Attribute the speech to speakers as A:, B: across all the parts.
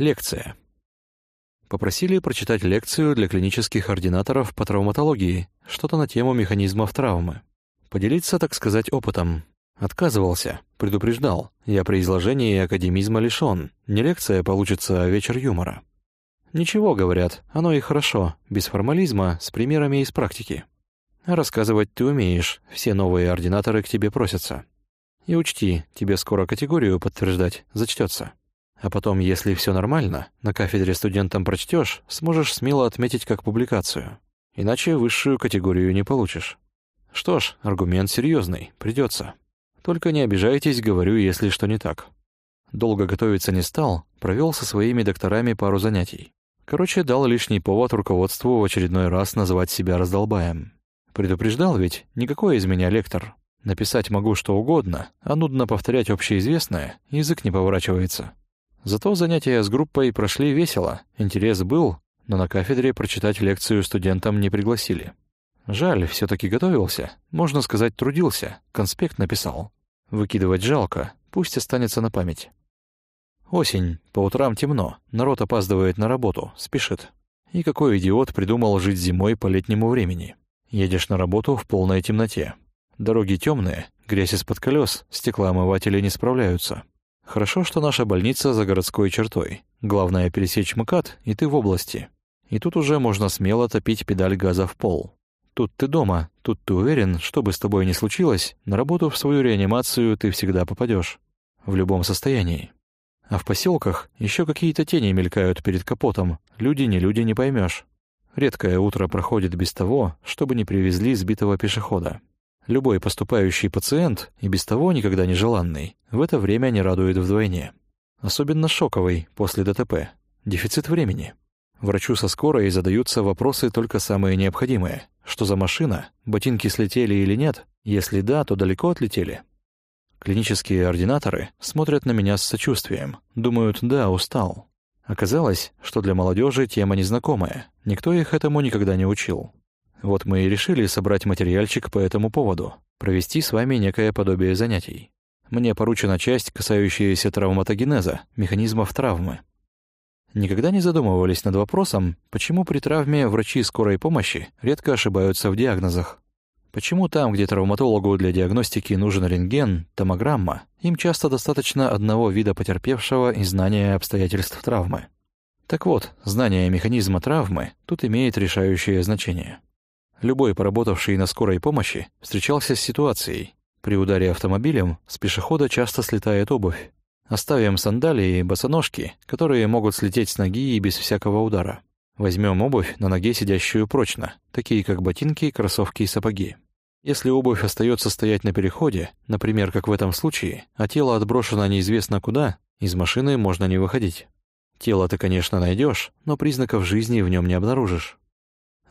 A: Лекция. Попросили прочитать лекцию для клинических ординаторов по травматологии, что-то на тему механизмов травмы. Поделиться, так сказать, опытом. Отказывался, предупреждал. Я при изложении академизма лишён. Не лекция получится, а вечер юмора. Ничего, говорят, оно и хорошо, без формализма, с примерами из практики. Рассказывать ты умеешь, все новые ординаторы к тебе просятся. И учти, тебе скоро категорию подтверждать зачтется. А потом, если все нормально, на кафедре студентам прочтешь, сможешь смело отметить как публикацию. Иначе высшую категорию не получишь. Что ж, аргумент серьезный, придется. Только не обижайтесь, говорю, если что не так. Долго готовиться не стал, провел со своими докторами пару занятий. Короче, дал лишний повод руководству в очередной раз назвать себя раздолбаем. Предупреждал ведь, никакой из меня лектор. Написать могу что угодно, а нудно повторять общеизвестное, язык не поворачивается. Зато занятия с группой прошли весело, интерес был, но на кафедре прочитать лекцию студентам не пригласили. Жаль, все таки готовился, можно сказать, трудился, конспект написал. Выкидывать жалко, пусть останется на память. Осень, по утрам темно, народ опаздывает на работу, спешит. И какой идиот придумал жить зимой по летнему времени? Едешь на работу в полной темноте. Дороги темные, грязь из-под колес, стеклоомыватели не справляются. Хорошо, что наша больница за городской чертой. Главное пересечь МКАД, и ты в области. И тут уже можно смело топить педаль газа в пол. Тут ты дома, тут ты уверен, что бы с тобой ни случилось, на работу в свою реанимацию ты всегда попадешь. В любом состоянии. А в поселках еще какие-то тени мелькают перед капотом. Люди не люди не поймешь. Редкое утро проходит без того, чтобы не привезли сбитого пешехода. Любой поступающий пациент, и без того никогда не желанный, в это время не радует вдвойне. Особенно шоковый после ДТП. Дефицит времени. Врачу со скорой задаются вопросы только самые необходимые. Что за машина? Ботинки слетели или нет? Если да, то далеко отлетели. Клинические ординаторы смотрят на меня с сочувствием. Думают, да, устал. Оказалось, что для молодежи тема незнакомая, никто их этому никогда не учил. Вот мы и решили собрать материальчик по этому поводу, провести с вами некое подобие занятий. Мне поручена часть, касающаяся травматогенеза, механизмов травмы. Никогда не задумывались над вопросом, почему при травме врачи скорой помощи редко ошибаются в диагнозах. Почему там, где травматологу для диагностики нужен рентген, томограмма, им часто достаточно одного вида потерпевшего и знания обстоятельств травмы? Так вот, знание механизма травмы тут имеет решающее значение. Любой поработавший на скорой помощи встречался с ситуацией. При ударе автомобилем с пешехода часто слетает обувь. Оставим сандалии и босоножки, которые могут слететь с ноги и без всякого удара. Возьмем обувь на ноге, сидящую прочно, такие как ботинки, кроссовки и сапоги. Если обувь остается стоять на переходе, например, как в этом случае, а тело отброшено неизвестно куда, из машины можно не выходить. Тело ты, конечно, найдешь, но признаков жизни в нем не обнаружишь.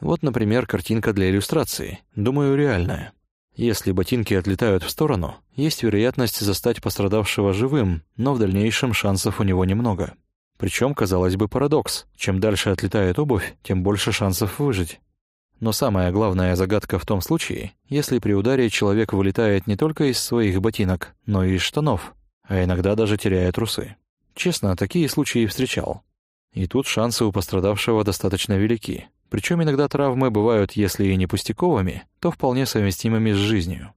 A: Вот, например, картинка для иллюстрации, думаю, реальная. Если ботинки отлетают в сторону, есть вероятность застать пострадавшего живым, но в дальнейшем шансов у него немного. Причем, казалось бы, парадокс. Чем дальше отлетает обувь, тем больше шансов выжить. Но самая главная загадка в том случае, если при ударе человек вылетает не только из своих ботинок, но и из штанов, а иногда даже теряя трусы. Честно, такие случаи встречал. И тут шансы у пострадавшего достаточно велики. Причем иногда травмы бывают, если и не пустяковыми, то вполне совместимыми с жизнью.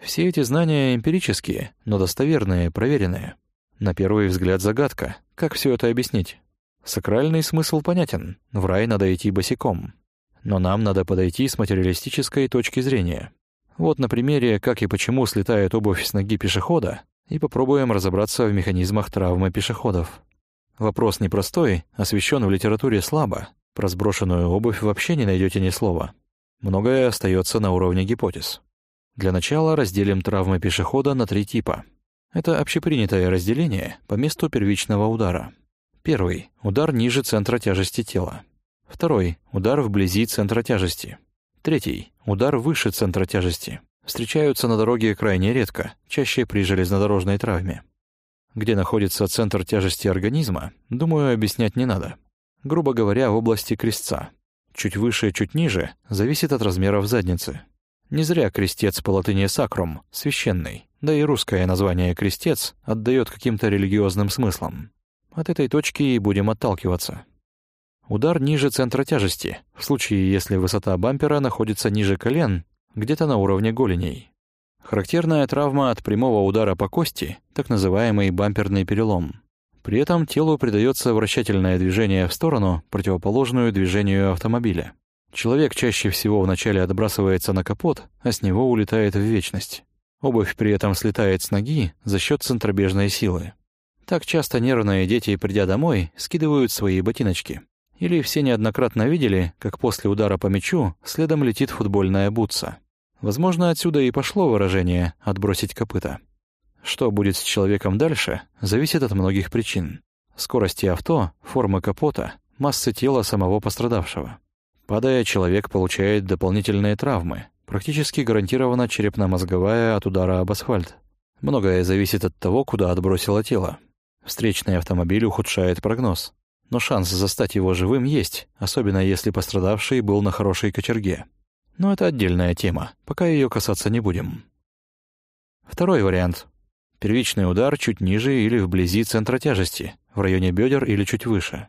A: Все эти знания эмпирические, но достоверные, проверенные. На первый взгляд загадка. Как все это объяснить? Сакральный смысл понятен. В рай надо идти босиком. Но нам надо подойти с материалистической точки зрения. Вот на примере, как и почему слетает обувь с ноги пешехода, и попробуем разобраться в механизмах травмы пешеходов. Вопрос непростой, освещен в литературе слабо. Про сброшенную обувь вообще не найдете ни слова. Многое остается на уровне гипотез. Для начала разделим травмы пешехода на три типа — это общепринятое разделение по месту первичного удара. Первый — удар ниже центра тяжести тела. Второй — удар вблизи центра тяжести. Третий — удар выше центра тяжести. Встречаются на дороге крайне редко, чаще при железнодорожной травме. Где находится центр тяжести организма, думаю, объяснять не надо. Грубо говоря, в области крестца. Чуть выше, чуть ниже, зависит от размеров задницы. Не зря крестец по латыни «сакрум» — священный, да и русское название «крестец» отдает каким-то религиозным смыслом. От этой точки и будем отталкиваться. Удар ниже центра тяжести, в случае, если высота бампера находится ниже колен, где-то на уровне голеней. Характерная травма от прямого удара по кости, так называемый бамперный перелом. При этом телу придается вращательное движение в сторону, противоположную движению автомобиля. Человек чаще всего вначале отбрасывается на капот, а с него улетает в вечность. Обувь при этом слетает с ноги за счет центробежной силы. Так часто нервные дети, придя домой, скидывают свои ботиночки. Или все неоднократно видели, как после удара по мячу следом летит футбольная бутса. Возможно, отсюда и пошло выражение «отбросить копыта». Что будет с человеком дальше, зависит от многих причин. Скорости авто, формы капота, массы тела самого пострадавшего. Падая, человек получает дополнительные травмы, практически гарантированно черепно-мозговая от удара об асфальт. Многое зависит от того, куда отбросило тело. Встречный автомобиль ухудшает прогноз. Но шанс застать его живым есть, особенно если пострадавший был на хорошей кочерге. Но это отдельная тема, пока ее касаться не будем. Второй вариант. Первичный удар чуть ниже или вблизи центра тяжести, в районе бедер или чуть выше.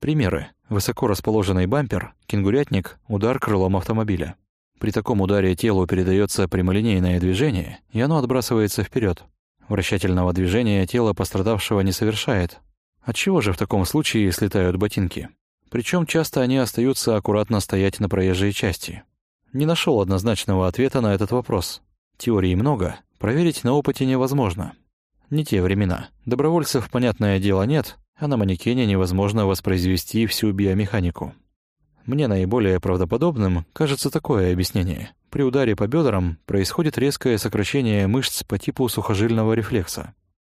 A: Примеры. Высоко расположенный бампер, кенгурятник, удар крылом автомобиля. При таком ударе телу передается прямолинейное движение, и оно отбрасывается вперед. Вращательного движения тело пострадавшего не совершает. Отчего же в таком случае слетают ботинки? Причем часто они остаются аккуратно стоять на проезжей части. Не нашел однозначного ответа на этот вопрос. Теорий много, проверить на опыте невозможно. Не те времена. Добровольцев, понятное дело, нет, а на манекене невозможно воспроизвести всю биомеханику. Мне наиболее правдоподобным кажется такое объяснение. При ударе по бедрам происходит резкое сокращение мышц по типу сухожильного рефлекса.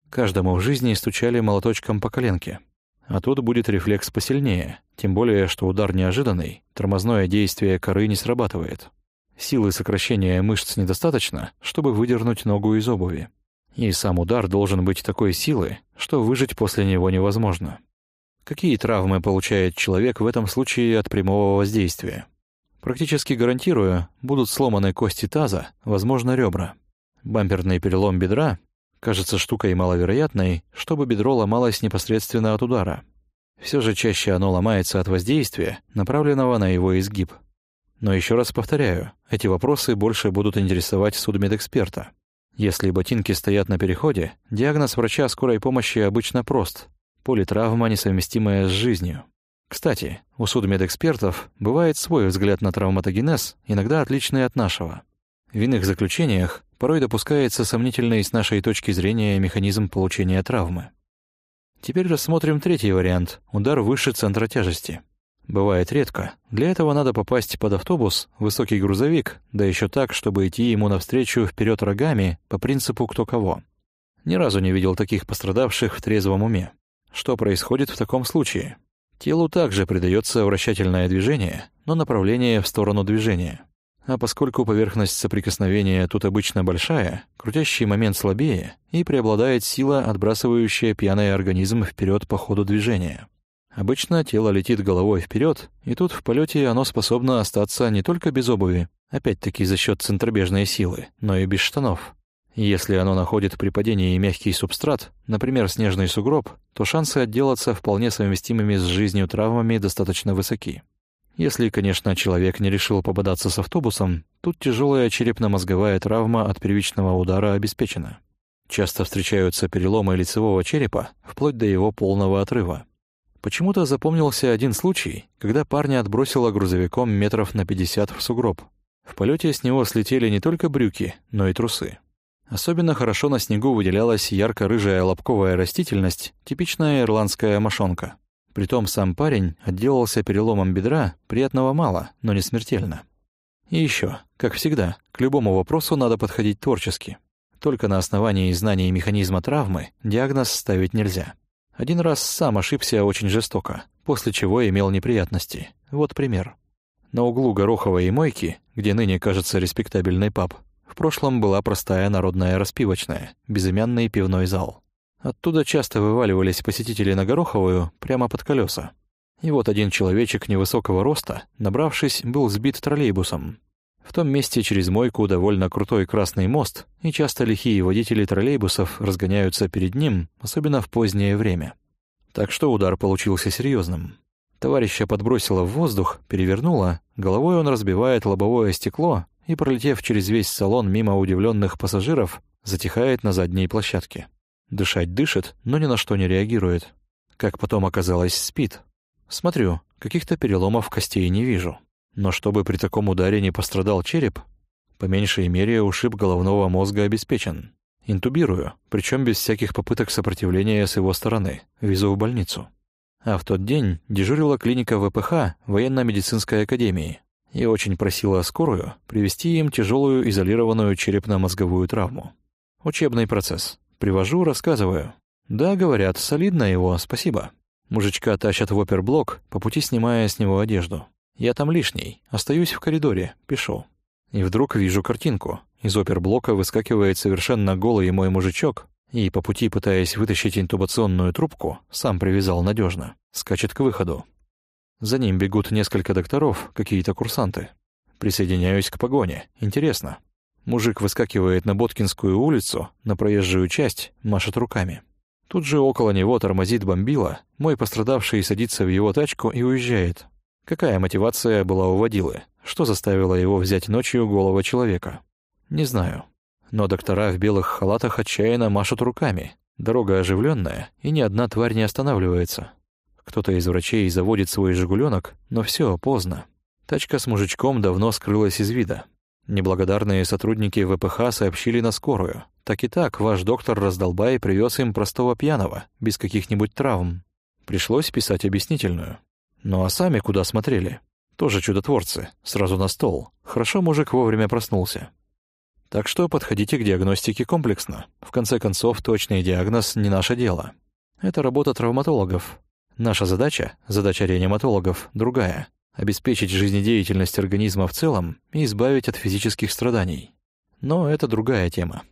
A: Каждому в жизни стучали молоточком по коленке. А тут будет рефлекс посильнее, тем более, что удар неожиданный, тормозное действие коры не срабатывает. Силы сокращения мышц недостаточно, чтобы выдернуть ногу из обуви и сам удар должен быть такой силы, что выжить после него невозможно. Какие травмы получает человек в этом случае от прямого воздействия? Практически гарантирую, будут сломаны кости таза, возможно, ребра. Бамперный перелом бедра кажется штукой маловероятной, чтобы бедро ломалось непосредственно от удара. Все же чаще оно ломается от воздействия, направленного на его изгиб. Но еще раз повторяю, эти вопросы больше будут интересовать судмедэксперта. Если ботинки стоят на переходе, диагноз врача скорой помощи обычно прост – политравма, несовместимая с жизнью. Кстати, у судмедэкспертов бывает свой взгляд на травматогенез, иногда отличный от нашего. В иных заключениях порой допускается сомнительный с нашей точки зрения механизм получения травмы. Теперь рассмотрим третий вариант – удар выше центра тяжести. Бывает редко. Для этого надо попасть под автобус, высокий грузовик, да еще так, чтобы идти ему навстречу вперед рогами по принципу «кто кого». Ни разу не видел таких пострадавших в трезвом уме. Что происходит в таком случае? Телу также придается вращательное движение, но направление в сторону движения. А поскольку поверхность соприкосновения тут обычно большая, крутящий момент слабее и преобладает сила, отбрасывающая пьяный организм вперед по ходу движения. Обычно тело летит головой вперед, и тут в полете оно способно остаться не только без обуви, опять-таки за счет центробежной силы, но и без штанов. Если оно находит при падении мягкий субстрат, например, снежный сугроб, то шансы отделаться вполне совместимыми с жизнью травмами достаточно высоки. Если, конечно, человек не решил пободаться с автобусом, тут тяжелая черепно-мозговая травма от первичного удара обеспечена. Часто встречаются переломы лицевого черепа, вплоть до его полного отрыва. Почему-то запомнился один случай, когда парня отбросило грузовиком метров на 50 в сугроб. В полете с него слетели не только брюки, но и трусы. Особенно хорошо на снегу выделялась ярко-рыжая лобковая растительность, типичная ирландская мошонка. Притом сам парень отделался переломом бедра, приятного мало, но не смертельно. И еще, как всегда, к любому вопросу надо подходить творчески. Только на основании знаний механизма травмы диагноз ставить нельзя. Один раз сам ошибся очень жестоко, после чего имел неприятности. Вот пример. На углу Гороховой и Мойки, где ныне кажется респектабельный паб, в прошлом была простая народная распивочная, безымянный пивной зал. Оттуда часто вываливались посетители на Гороховую прямо под колеса. И вот один человечек невысокого роста, набравшись, был сбит троллейбусом. В том месте через мойку довольно крутой красный мост, и часто лихие водители троллейбусов разгоняются перед ним, особенно в позднее время. Так что удар получился серьезным. Товарища подбросило в воздух, перевернуло, головой он разбивает лобовое стекло и, пролетев через весь салон мимо удивленных пассажиров, затихает на задней площадке. Дышать дышит, но ни на что не реагирует. Как потом оказалось, спит. Смотрю, каких-то переломов костей не вижу. Но чтобы при таком ударе не пострадал череп, по меньшей мере ушиб головного мозга обеспечен. Интубирую, причем без всяких попыток сопротивления с его стороны. Везу в больницу. А в тот день дежурила клиника ВПХ военно-медицинской академии и очень просила скорую привести им тяжелую изолированную черепно-мозговую травму. Учебный процесс. Привожу, рассказываю. Да, говорят, солидно его, спасибо. Мужичка тащат в оперблок, по пути снимая с него одежду. Я там лишний, остаюсь в коридоре, пишу. И вдруг вижу картинку. Из оперблока выскакивает совершенно голый мой мужичок и, по пути пытаясь вытащить интубационную трубку, сам привязал надежно, скачет к выходу. За ним бегут несколько докторов, какие-то курсанты. Присоединяюсь к погоне. Интересно. Мужик выскакивает на Боткинскую улицу, на проезжую часть, машет руками. Тут же около него тормозит бомбила, мой пострадавший садится в его тачку и уезжает. Какая мотивация была у водилы? Что заставило его взять ночью голого человека? Не знаю. Но доктора в белых халатах отчаянно машут руками. Дорога оживленная, и ни одна тварь не останавливается. Кто-то из врачей заводит свой «Жигуленок», но все поздно. Тачка с мужичком давно скрылась из вида. Неблагодарные сотрудники ВПХ сообщили на скорую. Так и так, ваш доктор раздолбай привез им простого пьяного, без каких-нибудь травм. Пришлось писать объяснительную. Ну а сами куда смотрели? Тоже чудотворцы, сразу на стол. Хорошо мужик вовремя проснулся. Так что подходите к диагностике комплексно. В конце концов, точный диагноз не наше дело. Это работа травматологов. Наша задача, задача реаниматологов, другая обеспечить жизнедеятельность организма в целом и избавить от физических страданий. Но это другая тема.